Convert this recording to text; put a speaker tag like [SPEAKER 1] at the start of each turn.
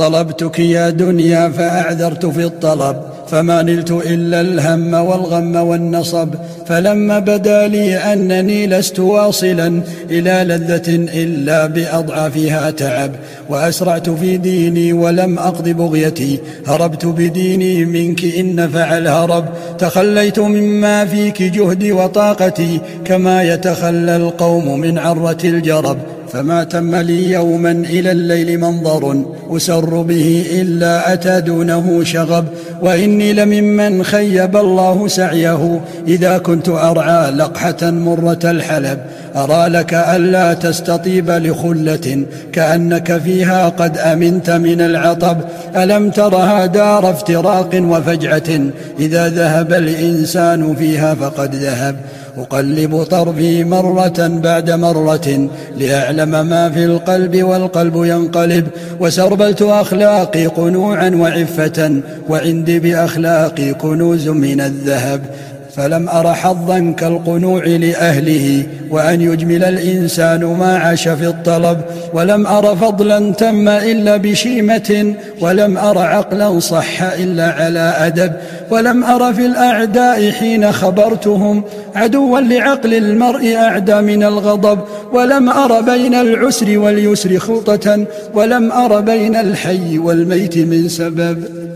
[SPEAKER 1] طلبتك يا دنيا فأعذرت في الطلب فما نلت إلا الهم والغم والنصب. فلما بدا لي أنني لست واصلا إلى لذة إلا بأضعافها تعب. وأسرعت في ديني ولم أقض بغيتي. هربت بديني منك إن نفع الهرب. تخليت مما فيك جهدي وطاقتي كما يتخلى القوم من عرة الجرب. فما تم لي يوما إلى الليل منظر أسر به إلا أتى دونه شغب وإني لممن خيب الله سعيه إذا كنت أرعى لقحة مرة الحلب. أرى لك ألا تستطيب لخلة كأنك فيها قد أمنت من العطب. ألم ترها دار افتراق وفجعة؟ إذا ذهب الإنسان فيها فقد ذهب. أقلب طرفي مرة بعد مرة لأعلم ما في القلب والقلب ينقلب. وسربلت أخلاقي قنوعا وعفة. وعندي بأخلاقي كنوز من الذهب فلم أر حظا كالقنوع لأهله وأن يجمل الإنسان ما عاش في الطلب ولم أر فضلا تم إلا بشيمة ولم أر عقلا صح إلا على أدب ولم أر في الأعداء حين خبرتهم عدوا لعقل المرء أعدى من الغضب ولم أر بين العسر واليسر خلطة ولم أر بين الحي والميت من سبب.